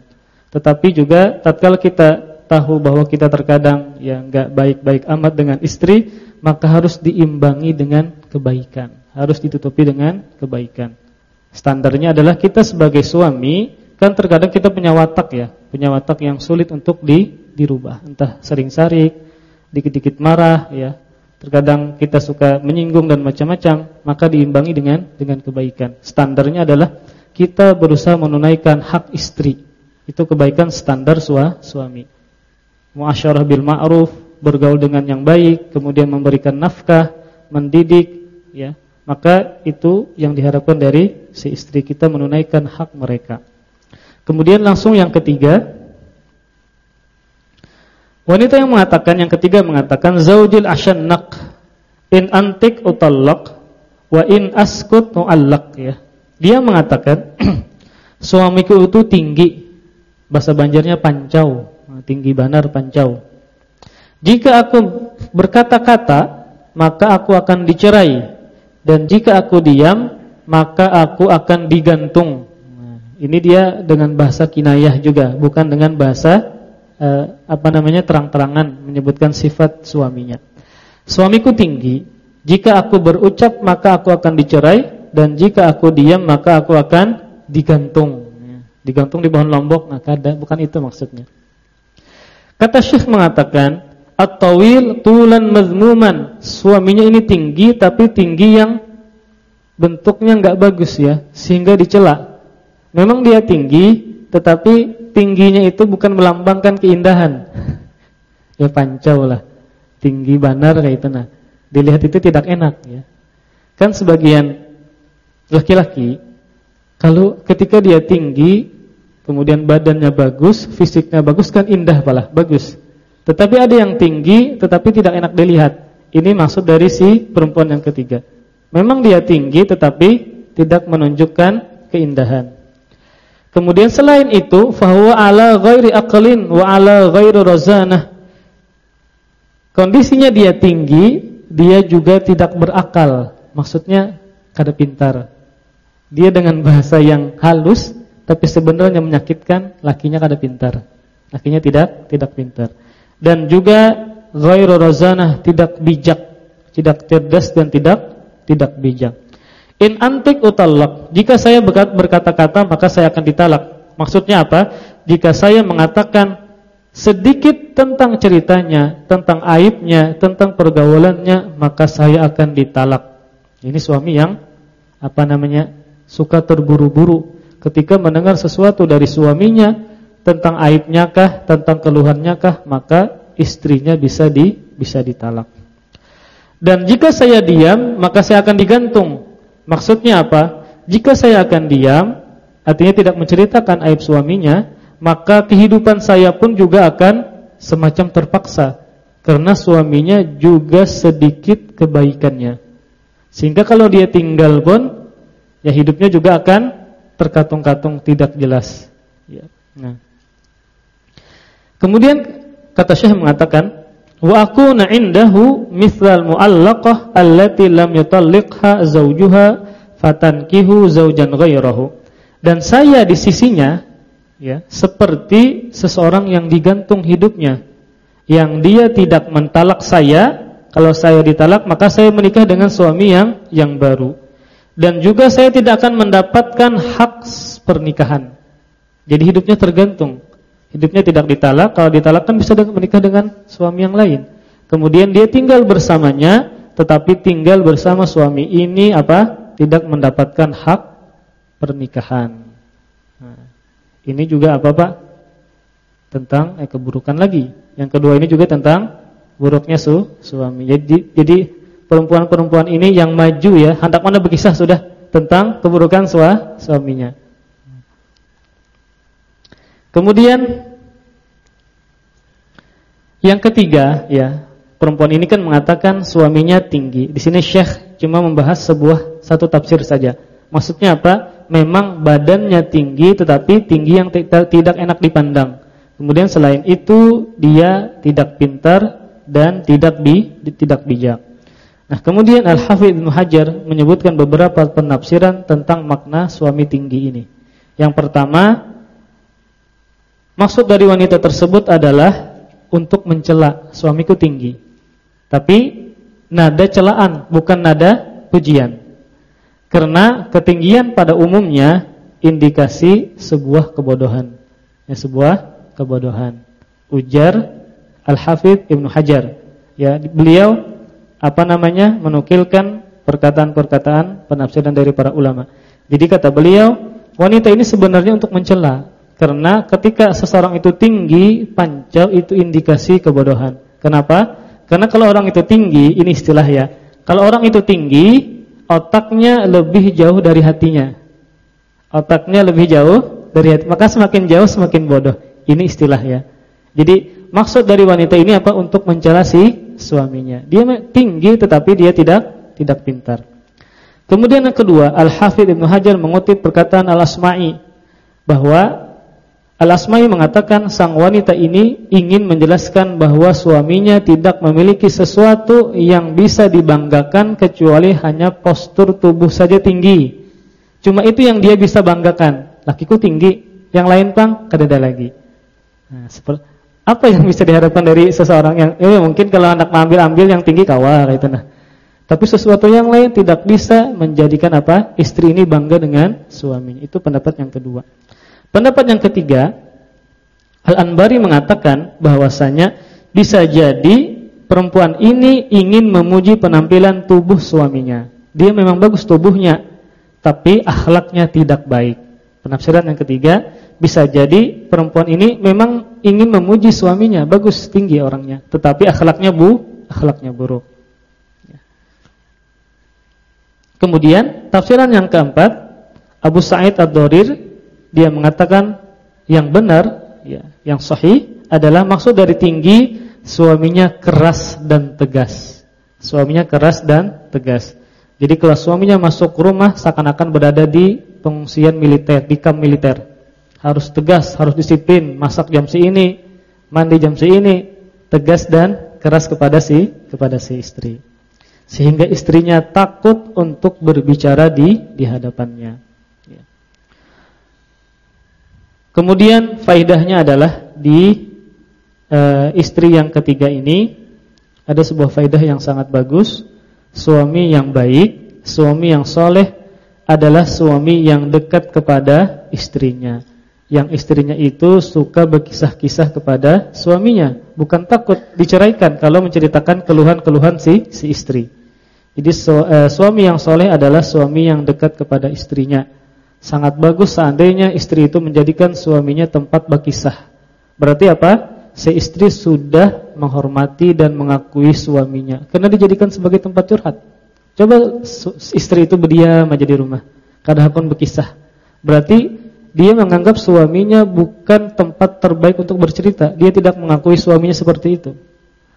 A: Tetapi juga tatkala kita tahu bahwa kita terkadang ya enggak baik-baik amat dengan istri, maka harus diimbangi dengan kebaikan, harus ditutupi dengan kebaikan. Standarnya adalah kita sebagai suami kan terkadang kita punya watak ya, punya watak yang sulit untuk di, dirubah, entah sering sarik, dikit-dikit marah ya. Terkadang kita suka menyinggung dan macam-macam, maka diimbangi dengan dengan kebaikan. Standarnya adalah kita berusaha menunaikan hak istri. Itu kebaikan standar sua, suami. Muasyarah bil ma'ruf, bergaul dengan yang baik, kemudian memberikan nafkah, mendidik ya. Maka itu yang diharapkan dari si istri kita menunaikan hak mereka. Kemudian langsung yang ketiga, Wanita yang mengatakan yang ketiga mengatakan zaujil asyannaq in antik utallaq wa in askut muallaq ya. Dia mengatakan [CLEARS THROAT] suamiku itu tinggi. Bahasa Banjarnya pancau, tinggi banar pancau. Jika aku berkata-kata, maka aku akan dicerai. Dan jika aku diam, maka aku akan digantung. Nah, ini dia dengan bahasa kinayah juga, bukan dengan bahasa eh, apa namanya terang-terangan menyebutkan sifat suaminya. Suamiku tinggi, jika aku berucap maka aku akan dicerai dan jika aku diam maka aku akan digantung. Digantung di pohon lombok, nah kada bukan itu maksudnya. Kata Syekh mengatakan, at-tawil tulan mazmuman. Suaminya ini tinggi tapi tinggi yang bentuknya enggak bagus ya, sehingga dicela. Memang dia tinggi tetapi tingginya itu bukan melambangkan keindahan. [LAUGHS] ya pancau lah. Tinggi banar kayak itu nah. Dilihat itu tidak enak ya. Kan sebagian laki-laki kalau ketika dia tinggi kemudian badannya bagus, fisiknya bagus kan indah pala, bagus. Tetapi ada yang tinggi tetapi tidak enak dilihat. Ini maksud dari si perempuan yang ketiga. Memang dia tinggi tetapi tidak menunjukkan keindahan. Kemudian selain itu, fahuwa ala ghairi aqlin wa ala ghairi razanah. Kondisinya dia tinggi, dia juga tidak berakal. Maksudnya kada pintar. Dia dengan bahasa yang halus tapi sebenarnya menyakitkan, lakinya kada pintar. Lakinya tidak tidak pintar. Dan juga ghairu razanah, tidak bijak, tidak cerdas dan tidak tidak bijak. In antik utallak. Jika saya berkata-kata maka saya akan ditalak. Maksudnya apa? Jika saya mengatakan sedikit tentang ceritanya, tentang aibnya, tentang pergaulannya, maka saya akan ditalak. Ini suami yang apa namanya? suka terburu-buru ketika mendengar sesuatu dari suaminya tentang aibnya kah, tentang keluhannya kah, maka istrinya bisa di bisa ditalak. Dan jika saya diam, maka saya akan digantung Maksudnya apa? Jika saya akan diam, artinya tidak menceritakan aib suaminya, maka kehidupan saya pun juga akan semacam terpaksa karena suaminya juga sedikit kebaikannya. Sehingga kalau dia tinggal pun ya hidupnya juga akan terkatung-katung tidak jelas. Ya. Nah. Kemudian kata Syekh mengatakan wa akuna indahu mithlal muallaqah allati lam yutalliqha zawjuha fatankihu zawjan ghairahu dan saya di sisinya ya seperti seseorang yang digantung hidupnya yang dia tidak mentalak saya kalau saya ditalak maka saya menikah dengan suami yang yang baru dan juga saya tidak akan mendapatkan hak pernikahan jadi hidupnya tergantung Hidupnya tidak ditalak, kalau ditalak kan bisa menikah dengan suami yang lain. Kemudian dia tinggal bersamanya, tetapi tinggal bersama suami ini apa? Tidak mendapatkan hak pernikahan. Nah, ini juga apa Pak? Tentang eh, keburukan lagi. Yang kedua ini juga tentang buruknya su suami. Jadi jadi perempuan-perempuan ini yang maju ya, hendak mana berkisah sudah tentang keburukan sua, suaminya. Kemudian yang ketiga ya, perempuan ini kan mengatakan suaminya tinggi. Di sini Syekh cuma membahas sebuah satu tafsir saja. Maksudnya apa? Memang badannya tinggi tetapi tinggi yang tidak enak dipandang. Kemudian selain itu dia tidak pintar dan tidak bi tidak bijak. Nah, kemudian Al-Hafidz Ibnu Hajar menyebutkan beberapa penafsiran tentang makna suami tinggi ini. Yang pertama, maksud dari wanita tersebut adalah untuk mencela suamiku tinggi. Tapi nada celaan bukan nada pujian. Karena ketinggian pada umumnya indikasi sebuah kebodohan. Ya, sebuah kebodohan. Ujar Al-Hafidz Ibnu Hajar. Ya, beliau apa namanya menukilkan perkataan-perkataan penafsiran dari para ulama. Jadi kata beliau, wanita ini sebenarnya untuk mencela karena ketika seseorang itu tinggi, panjang itu indikasi kebodohan. Kenapa? Karena kalau orang itu tinggi, ini istilah ya. Kalau orang itu tinggi, otaknya lebih jauh dari hatinya. Otaknya lebih jauh dari hati. Maka semakin jauh semakin bodoh. Ini istilah ya. Jadi maksud dari wanita ini apa? Untuk mencela si suaminya. Dia tinggi tetapi dia tidak tidak pintar. Kemudian yang kedua, Al-Hafidz Ibnu Hajar mengutip perkataan Al-Asma'i bahwa Al-Asma'i mengatakan sang wanita ini ingin menjelaskan bahwa suaminya tidak memiliki sesuatu yang bisa dibanggakan kecuali hanya postur tubuh saja tinggi. Cuma itu yang dia bisa banggakan. Lakiku tinggi, yang lain pang kadada lagi. Nah, seperti apa yang bisa diharapkan dari seseorang yang ya mungkin kalau anak ambil-ambil yang tinggi kawar itu nah. Tapi sesuatu yang lain tidak bisa menjadikan apa? Istri ini bangga dengan suaminya. Itu pendapat yang kedua. Pendapat yang ketiga, Al-Anbari mengatakan bahwasanya bisa jadi perempuan ini ingin memuji penampilan tubuh suaminya. Dia memang bagus tubuhnya, tapi akhlaknya tidak baik. Penafsiran yang ketiga, bisa jadi perempuan ini memang ingin memuji suaminya, bagus tinggi orangnya, tetapi akhlaknya bu, akhlaknya buruk. Ya. Kemudian tafsiran yang keempat, Abu Sa'id Ad-Dorir dia mengatakan yang benar, ya, yang sahih adalah maksud dari tinggi suaminya keras dan tegas. Suaminya keras dan tegas. Jadi kalau suaminya masuk rumah seakan-akan berada di pengungsian militer, di kamp militer harus tegas, harus disiplin, masak jam ini, mandi jam ini, tegas dan keras kepada si kepada si istri. Sehingga istrinya takut untuk berbicara di di hadapannya. Ya. Kemudian faidahnya adalah di e, istri yang ketiga ini ada sebuah faidah yang sangat bagus. Suami yang baik, suami yang soleh adalah suami yang dekat kepada istrinya yang istrinya itu suka berkisah-kisah kepada suaminya, bukan takut diceraikan kalau menceritakan keluhan-keluhan si si istri. Jadi su, eh, suami yang soleh adalah suami yang dekat kepada istrinya. Sangat bagus seandainya istri itu menjadikan suaminya tempat berkisah. Berarti apa? Si istri sudah menghormati dan mengakui suaminya karena dijadikan sebagai tempat curhat. Coba istri itu berdiam aja di rumah, kadang pun berkisah. Berarti dia menganggap suaminya bukan tempat terbaik untuk bercerita. Dia tidak mengakui suaminya seperti itu.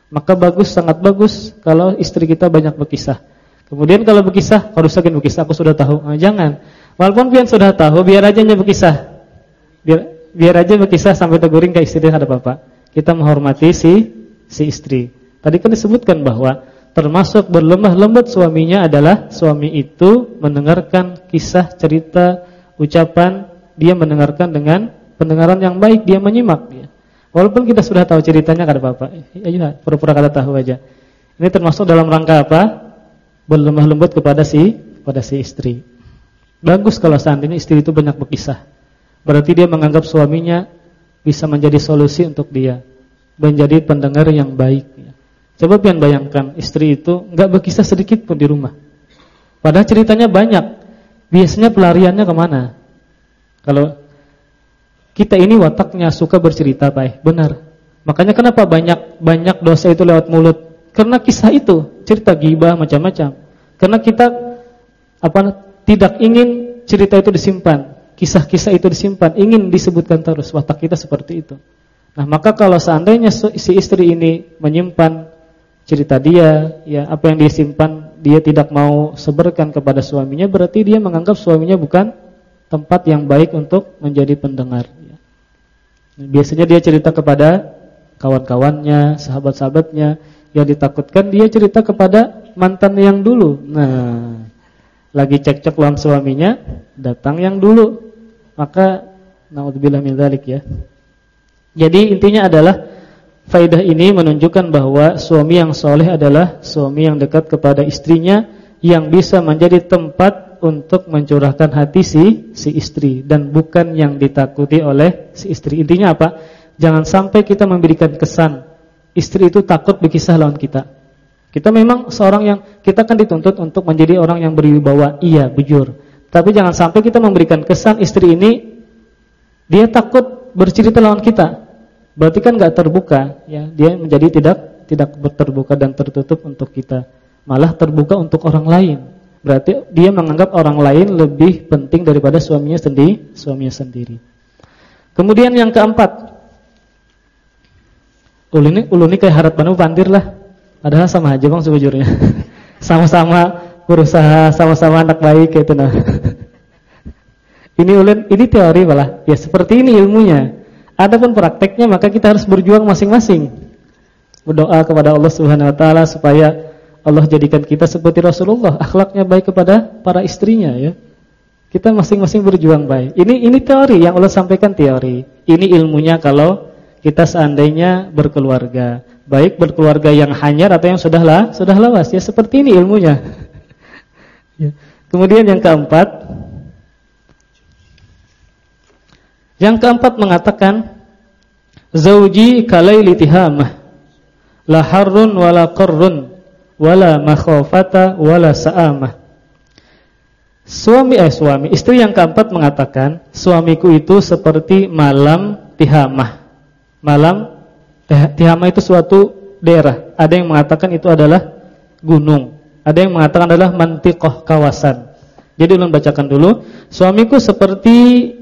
A: Maka bagus, sangat bagus kalau istri kita banyak berkisah. Kemudian kalau berkisah, harus saja berkisah, aku sudah tahu. Nah, jangan. Walaupun pian sudah tahu, biar aja nya berkisah. Biar biar aja berkisah sampai teguring ke istri ada bapak. Kita menghormati si si istri. Tadi kan disebutkan bahwa termasuk berlemah lembut suaminya adalah suami itu mendengarkan kisah, cerita, ucapan dia mendengarkan dengan pendengaran yang baik, dia menyimak dia. Walaupun kita sudah tahu ceritanya. Ya, ya pura-pura kada tahu aja. Ini termasuk dalam rangka apa? Berlemah lembut kepada si kepada si istri. Bagus kalau seandainya istri itu banyak berkisah. Berarti dia menganggap suaminya bisa menjadi solusi untuk dia, menjadi pendengar yang baik. Coba pian bayangkan istri itu enggak berkisah sedikit pun di rumah. Padahal ceritanya banyak. Biasanya pelariannya ke mana? Kalau kita ini wataknya suka bercerita, baik, benar. Makanya kenapa banyak banyak dosa itu lewat mulut? Karena kisah itu, cerita gibah macam-macam. Karena kita apa tidak ingin cerita itu disimpan, kisah-kisah itu disimpan, ingin disebutkan terus watak kita seperti itu. Nah, maka kalau seandainya si istri ini menyimpan cerita dia, ya apa yang dia simpan dia tidak mau sebarkan kepada suaminya, berarti dia menganggap suaminya bukan tempat yang baik untuk menjadi pendengar. Ya. Biasanya dia cerita kepada kawan-kawannya, sahabat-sahabatnya, yang ditakutkan dia cerita kepada mantan yang dulu. Nah, lagi cekcok lawan suaminya, datang yang dulu. Maka naudzubillah min dzalik ya. Jadi intinya adalah faidah ini menunjukkan bahwa suami yang soleh adalah suami yang dekat kepada istrinya yang bisa menjadi tempat untuk mencurahkan hati si si istri dan bukan yang ditakuti oleh si istri. Intinya apa? Jangan sampai kita memberikan kesan istri itu takut berkisah lawan kita. Kita memang seorang yang kita kan dituntut untuk menjadi orang yang berwibawa, iya, bujur. Tapi jangan sampai kita memberikan kesan istri ini dia takut bercerita lawan kita. Berarti kan nggak terbuka, ya. Dia menjadi tidak tidak terbuka dan tertutup untuk kita. Malah terbuka untuk orang lain. Berarti dia menganggap orang lain lebih penting daripada suaminya sendiri, suaminya sendiri. Kemudian yang keempat. Uluni uluni kayak harap panu pandir lah. Padahal sama aja Bang sejujurnya. [LAUGHS] Sama-sama berusaha, sama-sama anak baik gitu nah. [LAUGHS] Ini ulun ini teori malah. Ya seperti ini ilmunya. Adapun prakteknya maka kita harus berjuang masing-masing. Berdoa kepada Allah Subhanahu wa taala supaya Allah jadikan kita seperti Rasulullah, akhlaknya baik kepada para istrinya ya. Kita masing-masing berjuang baik. Ini ini teori yang Allah sampaikan teori. Ini ilmunya kalau kita seandainya berkeluarga, baik berkeluarga yang hanyar atau yang sudahlah sudah lawas ya seperti ini ilmunya. [LAUGHS] ya. Kemudian yang keempat Yang keempat mengatakan zauji kalaili tihamah la harrun wala qarrun wala makhafata wala sa'amah. Suami eh suami, istri yang keempat mengatakan suamiku itu seperti malam tihamah. Malam tihamah itu suatu daerah. Ada yang mengatakan itu adalah gunung. Ada yang mengatakan adalah mantiqah kawasan. Jadi ulun bacakan dulu, suamiku seperti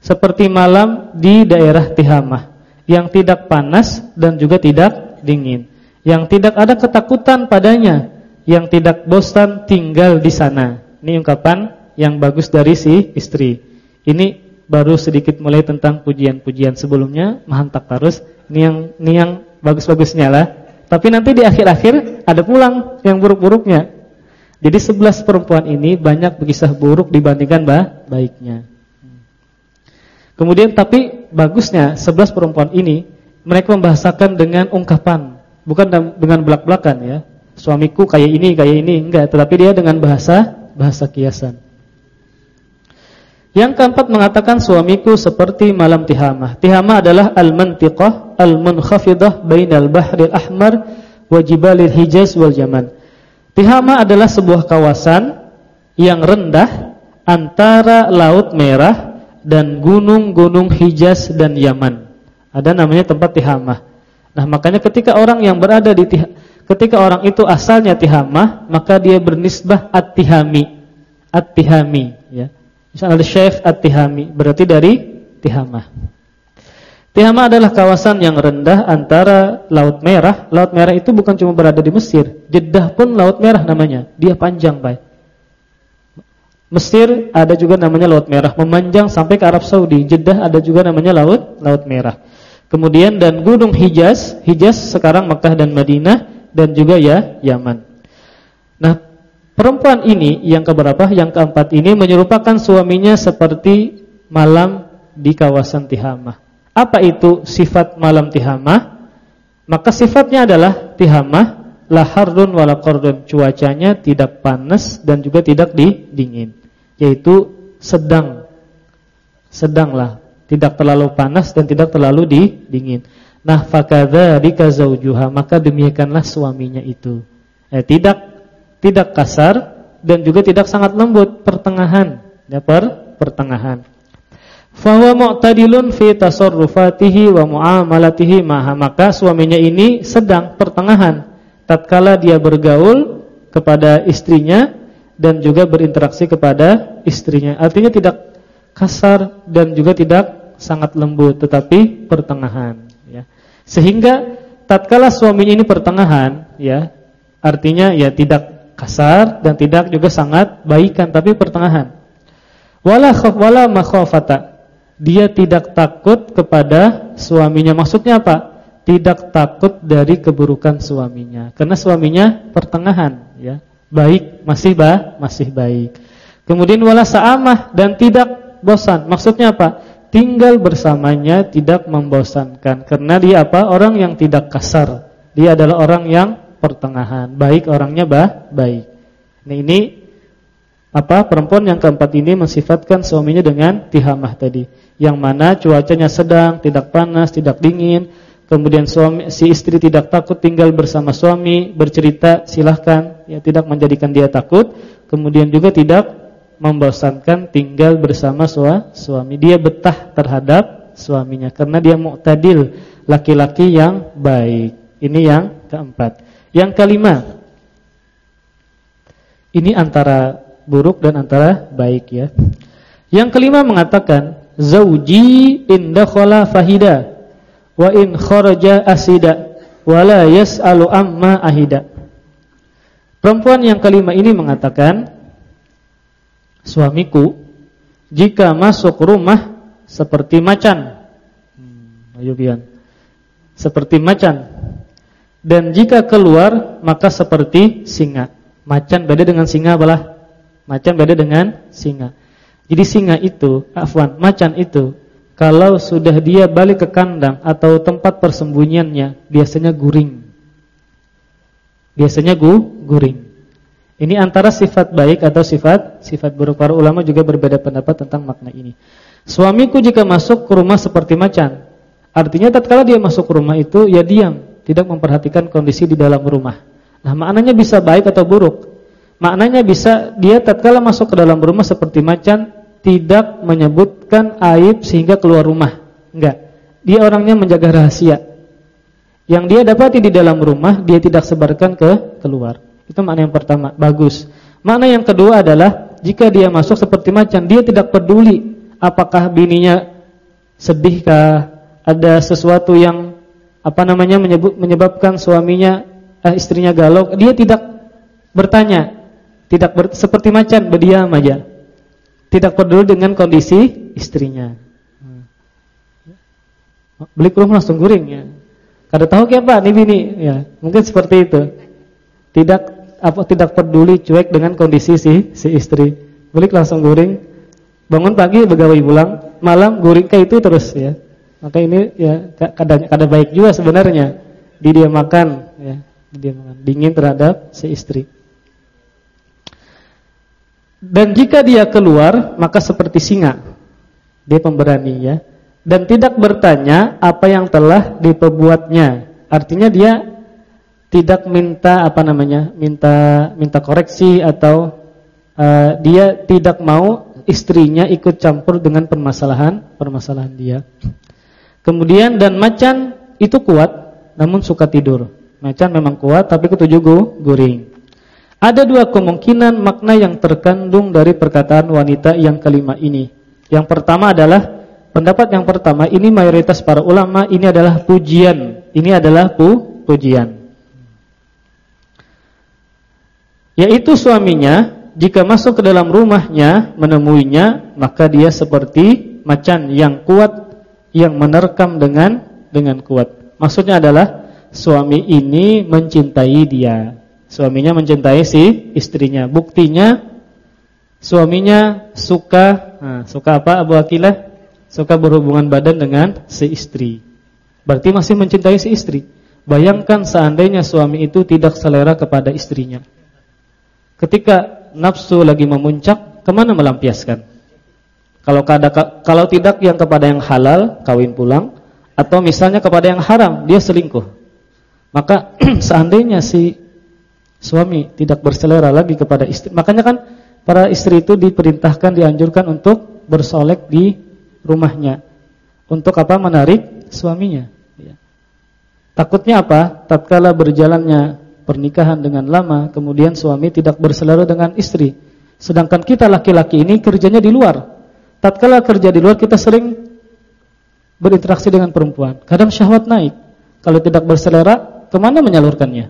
A: seperti malam di daerah Tihamah yang tidak panas dan juga tidak dingin, yang tidak ada ketakutan padanya, yang tidak bosan tinggal di sana. Ini ungkapan yang bagus dari si istri. Ini baru sedikit mulai tentang pujian-pujian sebelumnya, mahantak terus. Ini yang ini yang bagus-bagusnya lah. Tapi nanti di akhir-akhir ada pulang yang buruk-buruknya. Jadi sebelas perempuan ini banyak berkisah buruk dibandingkan bah baiknya. Kemudian tapi bagusnya 11 perempuan ini mereka membahasakan dengan ungkapan, bukan dengan belak-belakan ya. Suamiku kayak ini, kayak ini, enggak, tetapi dia dengan bahasa bahasa kiasan. Yang keempat mengatakan suamiku seperti malam tihamah. Tihamah adalah al-mantiqah al-munkhafidah bainal bahril ahmar wa jibalil hijaz wal yaman. Tihamah adalah sebuah kawasan yang rendah antara laut merah dan gunung-gunung Hijaz dan Yaman. Ada namanya tempat Tihamah. Nah, makanya ketika orang yang berada di ketika orang itu asalnya Tihamah, maka dia bernisbah At-Tihami. At-Tihami, ya. Misalnya Syekh At-Tihami, berarti dari Tihamah. Tihamah adalah kawasan yang rendah antara Laut Merah. Laut Merah itu bukan cuma berada di Mesir, Jeddah pun Laut Merah namanya. Dia panjang, baik. Mesir ada juga namanya Laut Merah, memanjang sampai ke Arab Saudi. Jeddah ada juga namanya Laut Laut Merah. Kemudian dan Gunung Hijaz, Hijaz sekarang Mekah dan Madinah dan juga ya Yaman. Nah, perempuan ini yang keberapa? Yang keempat ini menyerupakan suaminya seperti malam di kawasan Tihamah. Apa itu sifat malam Tihamah? Maka sifatnya adalah Tihamah la harrun wala. Cuacanya tidak panas dan juga tidak dingin. Yaitu sedang. Sedanglah, tidak terlalu panas dan tidak terlalu di dingin. Nah, fakadzalika zaujuha, maka demikianlah suaminya itu. Eh, tidak tidak kasar dan juga tidak sangat lembut, pertengahan. Ya, per, pertengahan. Fahuwa mu'tadilun fi tasarrufatihi wa muamalatihi maha. Maka suaminya ini sedang pertengahan tatkala dia bergaul kepada istrinya dan juga berinteraksi kepada istrinya. Artinya tidak kasar dan juga tidak sangat lembut tetapi pertengahan ya. Sehingga tatkala suaminya ini pertengahan ya, artinya ya tidak kasar dan tidak juga sangat baikan tapi pertengahan. Wala khaf wala makhafata. Dia tidak takut kepada suaminya. Maksudnya apa? Tidak takut dari keburukan suaminya. Karena suaminya pertengahan ya baik, masih bah, masih baik. Kemudian wala sa'amah dan tidak bosan. Maksudnya apa? Tinggal bersamanya tidak membosankan. Karena dia apa? Orang yang tidak kasar. Dia adalah orang yang pertengahan. Baik orangnya bah, baik. Nah, ini apa? Perempuan yang keempat ini mensifatkan suaminya dengan tihamah tadi. Yang mana cuacanya sedang, tidak panas, tidak dingin kemudian suami si istri tidak takut tinggal bersama suami, bercerita silahkan, ya tidak menjadikan dia takut, kemudian juga tidak membosankan tinggal bersama suami. Dia betah terhadap suaminya karena dia mu'tadil, laki-laki yang baik. Ini yang keempat. Yang kelima, ini antara buruk dan antara baik ya. Yang kelima mengatakan zauji inda khala fahida wa in kharaja asida wala yas'alu amma ahida. Perempuan yang kelima ini mengatakan suamiku jika masuk rumah seperti macan. Hmm, ayo pian. Seperti macan. Dan jika keluar maka seperti singa. Macan beda dengan singa belah. Macan beda dengan singa. Jadi singa itu, afwan, macan itu kalau sudah dia balik ke kandang atau tempat persembunyiannya, biasanya guring. Biasanya gu, guring. Ini antara sifat baik atau sifat sifat buruk. Para ulama juga berbeda pendapat tentang makna ini. Suamiku jika masuk ke rumah seperti macan, artinya tatkala dia masuk ke rumah itu ya diam, tidak memperhatikan kondisi di dalam rumah. Nah, maknanya bisa baik atau buruk. Maknanya bisa dia tatkala masuk ke dalam rumah seperti macan, tidak menyebutkan aib sehingga keluar rumah. Enggak. Dia orangnya menjaga rahasia. Yang dia dapati di dalam rumah dia tidak sebarkan ke keluar. Itu makna yang pertama, bagus. Makna yang kedua adalah jika dia masuk seperti macan, dia tidak peduli apakah bininya sedihkah, ada sesuatu yang apa namanya menyebut menyebabkan suaminya eh, istrinya galau, dia tidak bertanya. Tidak ber, seperti macan berdiam aja tidak peduli dengan kondisi istrinya. Beli rumah langsung guring ya. Kada tahu ke apa nih bini ya. Mungkin seperti itu. Tidak apa tidak peduli cuek dengan kondisi si si istri. Beli langsung guring. Bangun pagi begawe pulang, malam guring kayak itu terus ya. Maka ini ya kadang kada baik juga sebenarnya. Di dia makan ya, di dia makan dingin terhadap si istri. Dan jika dia keluar maka seperti singa. Dia pemberani ya. Dan tidak bertanya apa yang telah diperbuatnya. Artinya dia tidak minta apa namanya? minta minta koreksi atau uh, dia tidak mau istrinya ikut campur dengan permasalahan-permasalahan dia. Kemudian dan macan itu kuat namun suka tidur. Macan memang kuat tapi ketujuh guring. Ada dua kemungkinan makna yang terkandung dari perkataan wanita yang kelima ini. Yang pertama adalah pendapat yang pertama ini mayoritas para ulama ini adalah pujian. Ini adalah pu pujian. Yaitu suaminya jika masuk ke dalam rumahnya menemuinya maka dia seperti macan yang kuat yang menerkam dengan dengan kuat. Maksudnya adalah suami ini mencintai dia Suaminya mencintai si istrinya. Buktinya suaminya suka nah, suka apa Abu Akilah? Suka berhubungan badan dengan si istri. Berarti masih mencintai si istri. Bayangkan seandainya suami itu tidak selera kepada istrinya. Ketika nafsu lagi memuncak, ke mana melampiaskan? Kalau kada, kalau tidak yang kepada yang halal, kawin pulang, atau misalnya kepada yang haram, dia selingkuh. Maka [CLEARS THROAT] seandainya si suami tidak berselera lagi kepada istri. Makanya kan para istri itu diperintahkan dianjurkan untuk bersolek di rumahnya. Untuk apa? Menarik suaminya. Ya. Takutnya apa? Tatkala berjalannya pernikahan dengan lama, kemudian suami tidak berselera dengan istri. Sedangkan kita laki-laki ini kerjanya di luar. Tatkala kerja di luar kita sering berinteraksi dengan perempuan. Kadang syahwat naik. Kalau tidak berselera, ke mana menyalurkannya?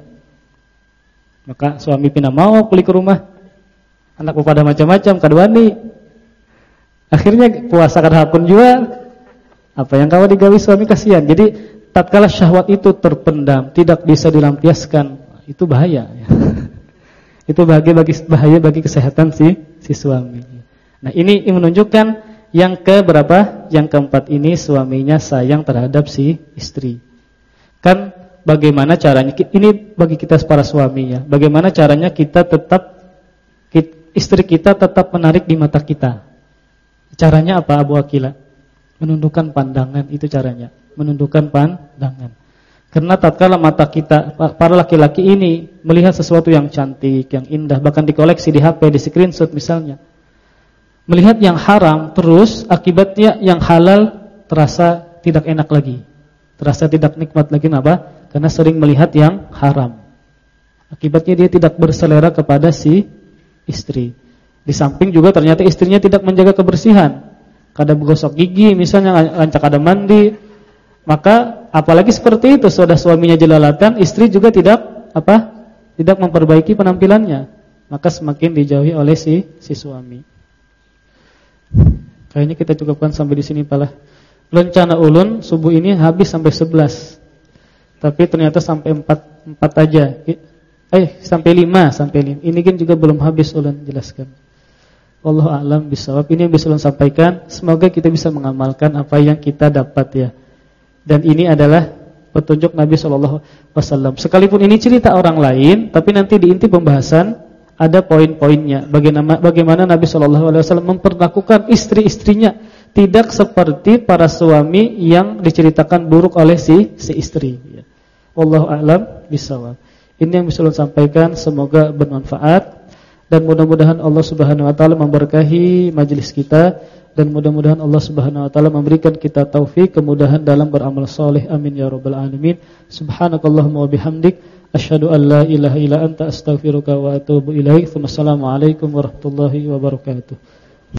A: Maka suami pindah mau beli ke rumah. Anak pada macam-macam, kadwani. Akhirnya puasa kada hakun juga. Apa yang kau digawi suami kasihan. Jadi tatkala syahwat itu terpendam, tidak bisa dilampiaskan, itu bahaya ya. [LAUGHS] itu bahaya bagi bahaya bagi kesehatan si si suami. Nah, ini menunjukkan yang ke berapa? Yang keempat ini suaminya sayang terhadap si istri. Kan bagaimana caranya ini bagi kita para suami ya. Bagaimana caranya kita tetap istri kita tetap menarik di mata kita. Caranya apa Abu Akila? Menundukkan pandangan itu caranya, menundukkan pandangan. Karena tatkala mata kita para laki-laki ini melihat sesuatu yang cantik, yang indah, bahkan dikoleksi di HP, di screenshot misalnya. Melihat yang haram terus akibatnya yang halal terasa tidak enak lagi. Terasa tidak nikmat lagi kenapa? Karena sering melihat yang haram. Akibatnya dia tidak berselera kepada si istri. Di samping juga ternyata istrinya tidak menjaga kebersihan. Kada gosok gigi misalnya ada mandi. Maka apalagi seperti itu sudah suaminya jelalatan, istri juga tidak apa? Tidak memperbaiki penampilannya. Maka semakin dijauhi oleh si si suami. Kayaknya kita cukupkan sampai di sini pala. Lencana ulun subuh ini habis sampai 11. Tapi ternyata sampai 4 4 aja. Eh sampai 5 sampai 5. Ini kan juga belum habis ulun jelaskan. Allah alam bisawab. Ini yang bisa ulun sampaikan. Semoga kita bisa mengamalkan apa yang kita dapat ya. Dan ini adalah petunjuk Nabi Shallallahu Wasallam. Sekalipun ini cerita orang lain, tapi nanti di inti pembahasan ada poin-poinnya. Bagaimana, bagaimana Nabi Shallallahu Wasallam memperlakukan istri-istrinya tidak seperti para suami yang diceritakan buruk oleh si si istri. Ya. Allah alam bisawab. Ini yang bisa saya sampaikan, semoga bermanfaat dan mudah-mudahan Allah Subhanahu wa taala memberkahi majelis kita dan mudah-mudahan Allah Subhanahu wa taala memberikan kita taufik kemudahan dalam beramal saleh. Amin ya rabbal alamin. Subhanakallahumma wa bihamdik asyhadu an la ilaha illa anta astaghfiruka wa atubu ilaik. Warahmatullahi wabarakatuh.